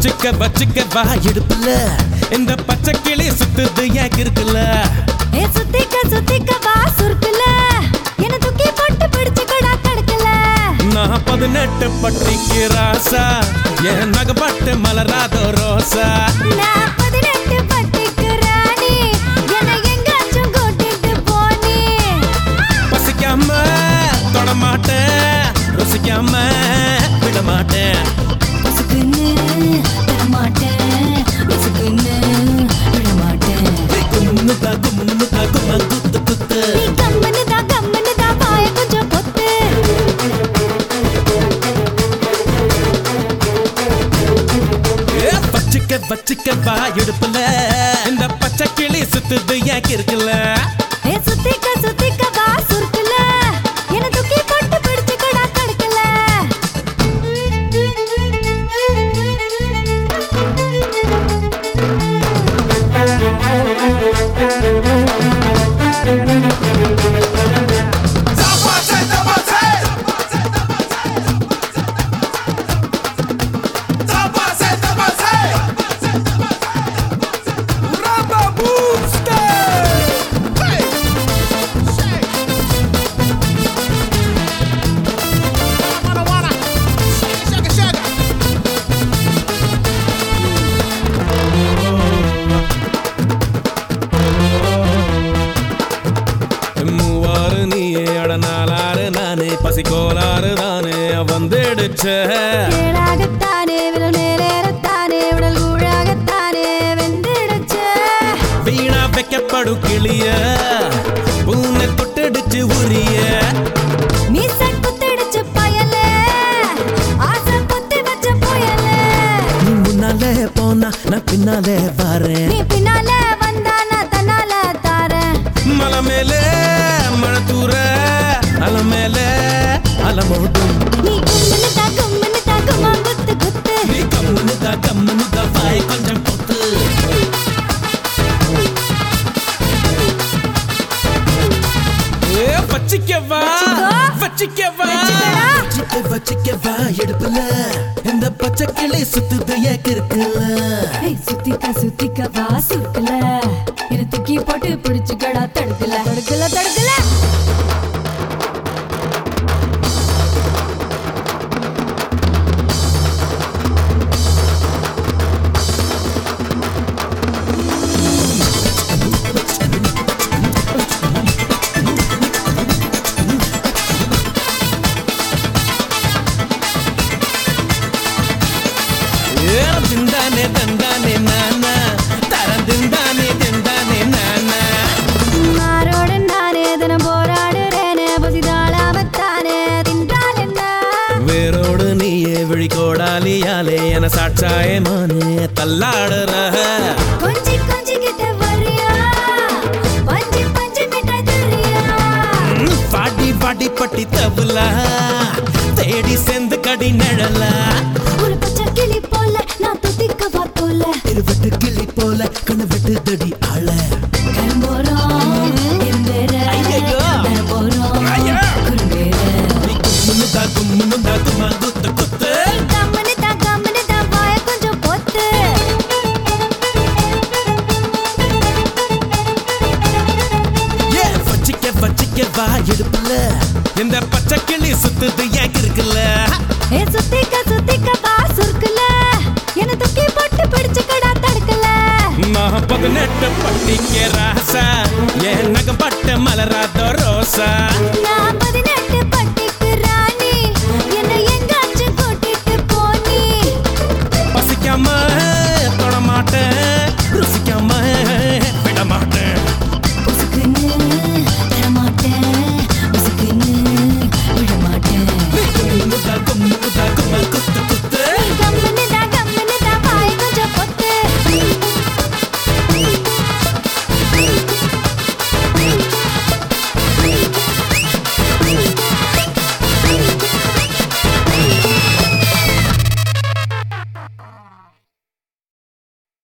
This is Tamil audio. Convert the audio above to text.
வச்சுக்க வச்சுக்க வா இடுப்புல இந்த பச்சை கிளி சுத்துது ஏன் இருக்குல்ல ஏ சுத்திக்க சுத்திக்க வா சுருக்குல. என்ன தூக்கி போட்டு பிடிச்சுக்கடா தடுக்கல நான் பதினெட்டு பட்டிக்கு ராசா. என் நகப்பட்டு மலராதோ ரோசா. வச்சுக்க வா இடுப்புல இந்த பச்சை கிளி சுத்துது ஏன் இருக்குல்ல ஏழாகத்தானே விரல் மேலேறத்தானே உடல் கூழாகத்தானே வெந்திடுச்சு. வீணா வைக்கப்படும் கிளிய பூனை தொட்டடிச்சு உரிய. மீச குத்திடுச்சு பயலே ஆசை குத்தி வச்ச புயலே. நீ முன்னாலே போனா நான் பின்னாலே வச்சிக்கவா? வச்சிக்கடா. வச்சிக்க வச்சிக்கவா? எடுப்புல. இந்த பச்சை கிளி சுத்துது ஏக்கு இருக்குல்ல ஏய், சுத்திக்க சுத்திக்க வா சுருக்கல. என்ன தூக்கி போட்டு பிடிச்சுக்கடா தடுக்கல. என சாட்சாயே மானே தள்ளாடுற. கொஞ்சி கொஞ்சி கிட்ட வரியா? பஞ்சு பஞ்சு மிட்டாய் தரியா? ம், பாடி பாடி பட்டி தபுலா தேடி செந்து வா எடுப்புல. இந்த பச்சை கிளி சுத்துது ஏன் இருக்குல்ல ஏ சுத்திக்க சுத்திக்க வா சுருக்குல. என்ன தூக்கி போட்டு பிடிச்சுக்கடா தடுக்கல. நான் பதினெட்டு பட்டிக்க ராசா. என் நகப்பட்ட மலராத ரோசா.